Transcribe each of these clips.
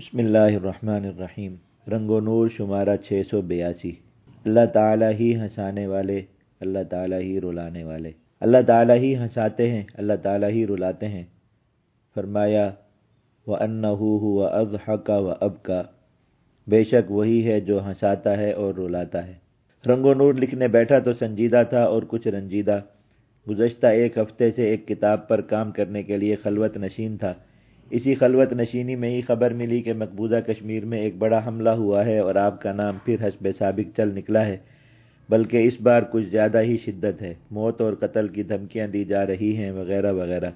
بسم اللہ الرحمن الرحیم، رنگ و نور شمارہ چھ سو بیاسی۔ اللہ تعالیٰ ہی ہنسانے والے، اللہ تعالیٰ ہی رلانے والے۔ اللہ تعالیٰ ہی ہنساتے ہیں، اللہ تعالیٰ ہی رلاتے ہیں۔ فرمایا و ان و اب حقا و اب کا بے شک وہی ہے جو ہنساتا ہے اور رلاتا ہے۔ رنگ و نور لکھنے بیٹھا تو سنجیدہ تھا اور کچھ رنجیدہ۔ گزشتہ ایک ہفتے سے ایک کتاب پر کام کرنے کے لیے خلوت نشین تھا۔ اسی خلوت نشینی میں ہی خبر ملی کہ مقبوضہ کشمیر میں ایک بڑا حملہ ہوا ہے اور آپ کا نام پھر حسب سابق چل نکلا ہے، بلکہ اس بار کچھ زیادہ ہی شدت ہے۔ موت اور قتل کی دھمکیاں دی جا رہی ہیں وغیرہ وغیرہ۔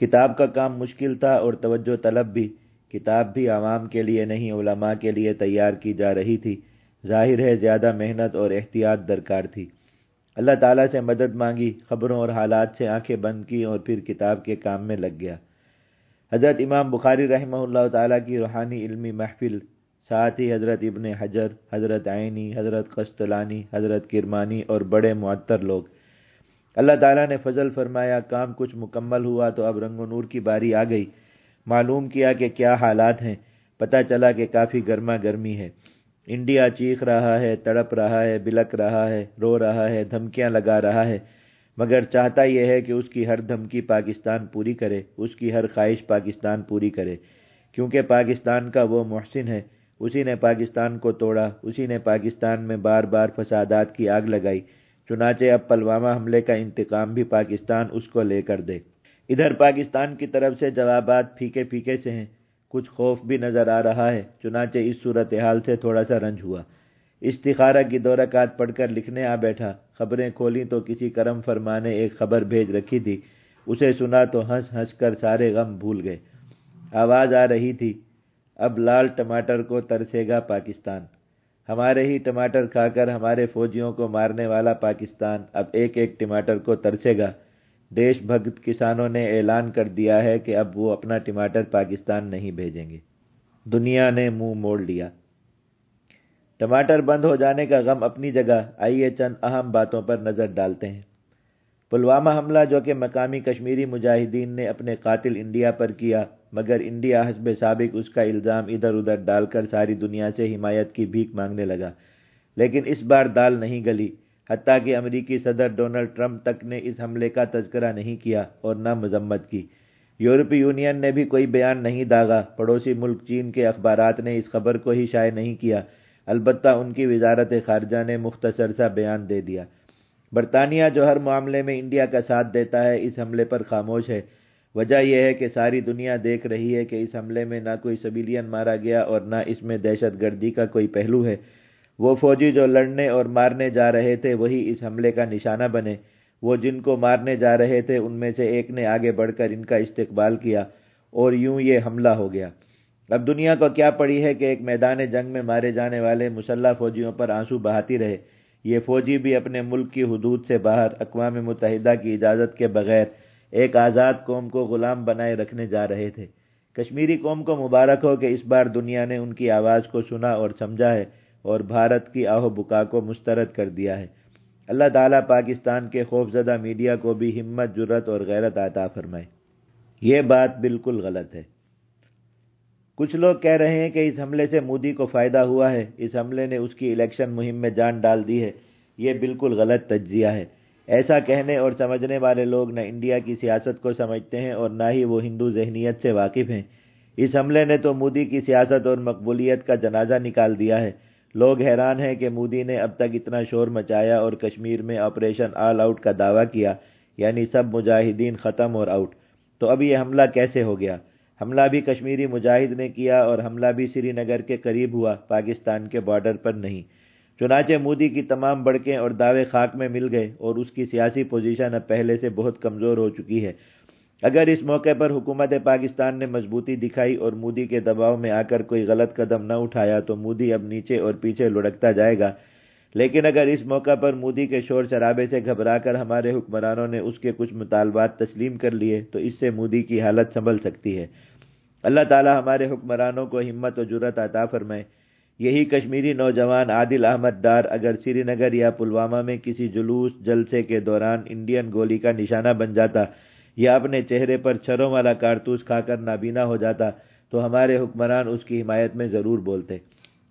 کتاب کا کام مشکل تھا اور توجہ طلب بھی۔ کتاب بھی عوام کے لیے نہیں، علماء کے لیے تیار کی جا رہی تھی۔ ظاہر ہے زیادہ محنت اور احتیاط درکار تھی۔ اللہ تعالیٰ سے مدد مانگی، خبروں اور حالات سے آنکھیں بند کی اور پھر کتاب کے کام میں لگ گیا۔ حضرت امام بخاری رحمہ اللہ تعالیٰ کی روحانی علمی محفل ساتھ ہی حضرت ابن حجر، حضرت عینی، حضرت قسطلانی، حضرت کرمانی اور بڑے معطر لوگ۔ اللہ تعالیٰ نے فضل فرمایا، کام کچھ مکمل ہوا تو اب رنگ و نور کی باری آ گئی۔ معلوم کیا کہ کیا حالات ہیں، پتہ چلا کہ کافی گرما گرمی ہے۔ انڈیا چیخ رہا ہے، تڑپ رہا ہے، بلک رہا ہے، رو رہا ہے، دھمکیاں لگا رہا ہے۔ مگر چاہتا یہ ہے کہ اس کی ہر دھمکی پاکستان پوری کرے، اس کی ہر خواہش پاکستان پوری کرے۔ کیونکہ پاکستان کا وہ محسن ہے، اسی نے پاکستان کو توڑا، اسی نے پاکستان میں بار بار فسادات کی آگ لگائی۔ چنانچہ اب پلوامہ حملے کا انتقام بھی پاکستان اس کو لے کر دے۔ ادھر پاکستان کی طرف سے جوابات پھیکے پھیکے سے ہیں، کچھ خوف بھی نظر آ رہا ہے۔ چنانچہ اس صورتحال سے تھوڑا سا رنج ہوا۔ استخارہ کی دورکات پڑھ کر لکھنے آ بیٹھا۔ خبریں کھولی تو کسی کرم فرمانے ایک خبر بھیج رکھی تھی۔ اسے سنا تو ہنس ہنس کر سارے غم بھول گئے۔ آواز آ رہی تھی۔ اب لال ٹماٹر کو ترسے گا پاکستان۔ ہمارے ہی ٹماٹر کھا کر ہمارے فوجیوں کو مارنے والا پاکستان اب ایک ایک ٹماٹر کو ترسے گا۔ دیش بھگت کسانوں نے اعلان کر دیا ہے کہ اب وہ اپنا ٹماٹر پاکستان نہیں بھیجیں گے۔ دنیا نے منہ موڑ لیا۔ ٹماٹر بند ہو جانے کا غم اپنی جگہ آئیے چند اہم باتوں پر نظر ڈالتے ہیں۔ پلوامہ حملہ جو کہ مقامی کشمیری مجاہدین نے اپنے قاتل انڈیا پر کیا، مگر انڈیا حسب سابق اس کا الزام ادھر ادھر ڈال کر ساری دنیا سے حمایت کی بھیک مانگنے لگا۔ لیکن اس بار دال نہیں گلی، حتیٰ کہ امریکی صدر ڈونلڈ ٹرمپ تک نے اس حملے کا تذکرہ نہیں کیا اور نہ مذمت کی۔ یورپی یونین نے بھی کوئی بیان نہیں داغا، پڑوسی ملک چین کے اخبارات نے اس خبر کو ہی شائع نہیں کیا۔ البتہ ان کی وزارت خارجہ نے مختصر سا بیان دے دیا۔ برطانیہ جو ہر معاملے میں انڈیا کا ساتھ دیتا ہے، اس حملے پر خاموش ہے۔ وجہ یہ ہے کہ ساری دنیا دیکھ رہی ہے کہ اس حملے میں نہ کوئی سبیلین مارا گیا اور نہ اس میں دہشت گردی کا کوئی پہلو ہے۔ وہ فوجی جو لڑنے اور مارنے جا رہے تھے، وہی اس حملے کا نشانہ بنے۔ وہ جن کو مارنے جا رہے تھے، ان میں سے ایک نے آگے بڑھ کر ان کا استقبال کیا اور یوں یہ حملہ ہو گیا۔ اب دنیا کو کیا پڑی ہے کہ ایک میدان جنگ میں مارے جانے والے مسلح فوجیوں پر آنسو بہاتی رہے۔ یہ فوجی بھی اپنے ملک کی حدود سے باہر اقوام متحدہ کی اجازت کے بغیر ایک آزاد قوم کو غلام بنائے رکھنے جا رہے تھے۔ کشمیری قوم کو مبارک ہو کہ اس بار دنیا نے ان کی آواز کو سنا اور سمجھا ہے اور بھارت کی آہو بکا کو مسترد کر دیا ہے۔ اللہ تعالیٰ پاکستان کے خوف زدہ میڈیا کو بھی ہمت جرت اور غیرت عطا فرمائے۔ یہ بات بالکل غلط ہے۔ کچھ لوگ کہہ رہے ہیں کہ اس حملے سے مودی کو فائدہ ہوا ہے۔ اس حملے نے اس کی الیکشن مہم میں جان ڈال دی ہے۔ یہ بالکل غلط تجزیہ ہے۔ ایسا کہنے اور سمجھنے والے لوگ نہ انڈیا کی سیاست کو سمجھتے ہیں اور نہ ہی وہ ہندو ذہنیت سے واقف ہیں۔ اس حملے نے تو مودی کی سیاست اور مقبولیت کا جنازہ نکال دیا ہے۔ لوگ حیران ہیں کہ مودی نے اب تک اتنا شور مچایا اور کشمیر میں آپریشن آل آؤٹ کا دعویٰ کیا یعنی سب مجاہدین ختم اور آؤٹ۔ تو اب یہ حملہ کیسے ہو گیا؟ حملہ بھی کشمیری مجاہد نے کیا اور حملہ بھی سری نگر کے قریب ہوا، پاکستان کے بارڈر پر نہیں۔ چنانچہ مودی کی تمام بڑکیں اور دعوے خاک میں مل گئے اور اس کی سیاسی پوزیشن اب پہلے سے بہت کمزور ہو چکی ہے۔ اگر اس موقع پر حکومت پاکستان نے مضبوطی دکھائی اور مودی کے دباؤ میں آ کر کوئی غلط قدم نہ اٹھایا تو مودی اب نیچے اور پیچھے لڑکتا جائے گا۔ لیکن اگر اس موقع پر مودی کے شور شرابے سے گھبرا کر ہمارے حکمرانوں نے اس کے کچھ مطالبات تسلیم کر لیے تو اس سے مودی کی حالت سنبھل سکتی ہے۔ اللہ تعالی ہمارے حکمرانوں کو ہمت و جرت عطا فرمائے۔ یہی کشمیری نوجوان عادل احمد ڈار اگر سری نگر یا پلوامہ میں کسی جلوس جلسے کے دوران انڈین گولی کا نشانہ بن جاتا یا اپنے چہرے پر چھروں والا کارتوس کھا کر نابینا ہو جاتا تو ہمارے حکمران اس کی حمایت میں ضرور بولتے۔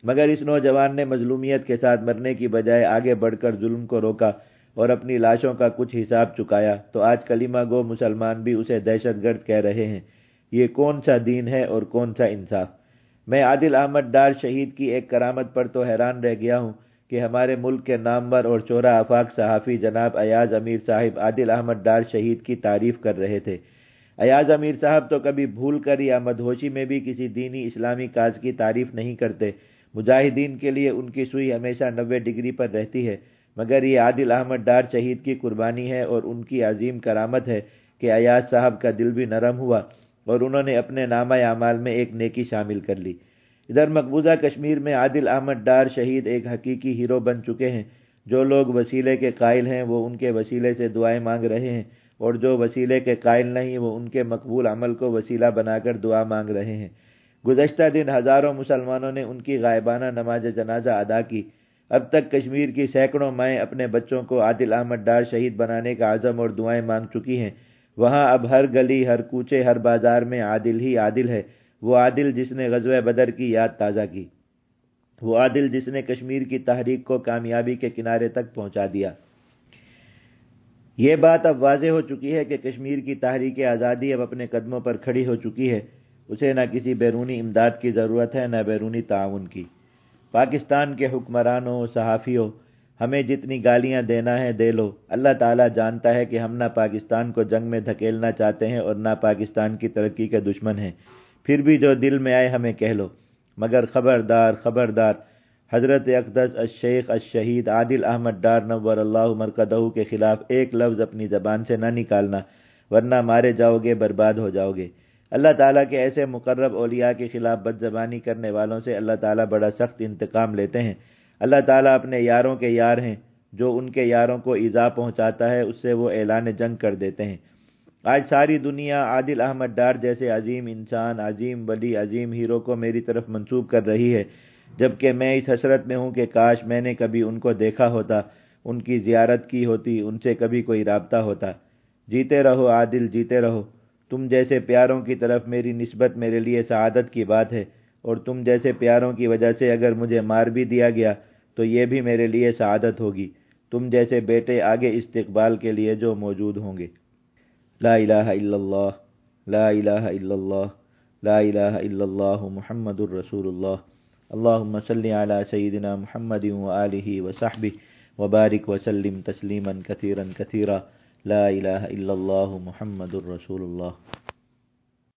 مگر اس نوجوان نے مظلومیت کے ساتھ مرنے کی بجائے آگے بڑھ کر ظلم کو روکا اور اپنی لاشوں کا کچھ حساب چکایا۔ تو آج کلمہ گو مسلمان بھی اسے دہشت گرد کہہ رہے ہیں۔ یہ کون سا دین ہے اور کون سا انصاف؟ میں عادل احمد ڈار شہید کی ایک کرامت پر تو حیران رہ گیا ہوں کہ ہمارے ملک کے نامور اور چورا افاق صحافی جناب ایاز امیر صاحب عادل احمد ڈار شہید کی تعریف کر رہے تھے۔ ایاز امیر صاحب تو کبھی بھول کر یا مدہوشی میں بھی کسی دینی اسلامی کاز کی تعریف نہیں کرتے۔ مجاہدین کے لیے ان کی سوئی ہمیشہ نوے ڈگری پر رہتی ہے۔ مگر یہ عادل احمد ڈار شہید کی قربانی ہے اور ان کی عظیم کرامت ہے کہ ایاز صاحب کا دل بھی نرم ہوا۔ اور انہوں نے اپنے نامہ اعمال میں ایک نیکی شامل کر لی۔ ادھر مقبوضہ کشمیر میں عادل احمد ڈار شہید ایک حقیقی ہیرو بن چکے ہیں۔ جو لوگ وسیلے کے قائل ہیں وہ ان کے وسیلے سے دعائیں مانگ رہے ہیں، اور جو وسیلے کے قائل نہیں وہ ان کے مقبول عمل کو وسیلہ بنا کر دعا مانگ رہے ہیں۔ گزشتہ دن ہزاروں مسلمانوں نے ان کی غائبانہ نماز جنازہ ادا کی۔ اب تک کشمیر کی سینکڑوں مائیں اپنے بچوں کو عادل احمد ڈار شہید بنانے کا عزم اور دعائیں مانگ چکی ہیں۔ وہاں اب ہر گلی، ہر کوچے، ہر بازار میں عادل ہی عادل ہے۔ وہ عادل جس نے غزوہ بدر کی یاد تازہ کی۔ وہ عادل جس نے کشمیر کی تحریک کو کامیابی کے کنارے تک پہنچا دیا۔ یہ بات اب واضح ہو چکی ہے کہ کشمیر کی تحریک آزادی اب اپنے قدموں پر کھڑی ہو چکی ہے۔ اسے نہ کسی بیرونی امداد کی ضرورت ہے، نہ بیرونی تعاون کی۔ پاکستان کے حکمرانوں، صحافیوں ہمیں جتنی گالیاں دینا ہے دے لو۔ اللہ تعالیٰ جانتا ہے کہ ہم نہ پاکستان کو جنگ میں دھکیلنا چاہتے ہیں اور نہ پاکستان کی ترقی کے دشمن ہیں۔ پھر بھی جو دل میں آئے ہمیں کہہ لو۔ مگر خبردار خبردار، حضرت اقدس الشیخ الشہید عادل احمد ڈار نور اللہ مرکدہ کے خلاف ایک لفظ اپنی زبان سے نہ نکالنا، ورنہ مارے جاؤ گے، برباد ہو جاؤ گے۔ اللہ تعالیٰ کے ایسے مقرب اولیاء کے خلاف بد زبانی کرنے والوں سے اللہ تعالیٰ بڑا سخت انتقام لیتے ہیں۔ اللہ تعالیٰ اپنے یاروں کے یار ہیں، جو ان کے یاروں کو ایزا پہنچاتا ہے، اس سے وہ اعلان جنگ کر دیتے ہیں۔ آج ساری دنیا عادل احمد ڈار جیسے عظیم انسان، عظیم ولی، عظیم ہیرو کو میری طرف منسوب کر رہی ہے۔ جبکہ میں اس حسرت میں ہوں کہ کاش میں نے کبھی ان کو دیکھا ہوتا، ان کی زیارت کی ہوتی، ان سے کبھی کوئی رابطہ ہوتا۔ جیتے رہو عادل، جیتے رہو۔ تم جیسے پیاروں کی طرف میری نسبت میرے لیے سعادت کی بات ہے، اور تم جیسے پیاروں کی وجہ سے اگر مجھے مار بھی دیا گیا تو یہ بھی میرے لیے سعادت ہوگی۔ تم جیسے بیٹے آگے استقبال کے لیے جو موجود ہوں گے۔ لا الہ الا اللہ، لا الہ الا اللہ، لا الہ الا اللہ محمد الرسول اللہ۔ اللہم صلی علی سیدنا محمد وآلہ وصحبہ وبارک وسلم تسلیما کثیرا کثیرا۔ لا الہ الا اللہ محمد الرسول اللہ۔